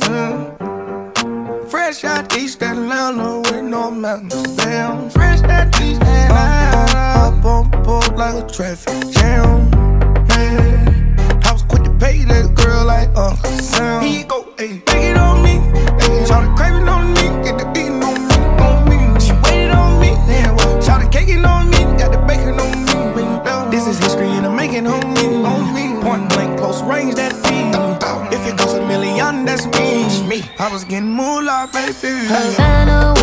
Mm. Fresh out East Atlanta with no mountains. Damn, fresh out East Atlanta. Up, on board like a traffic range that. If it goes a million, that's me. I was getting moolah, baby. Havana,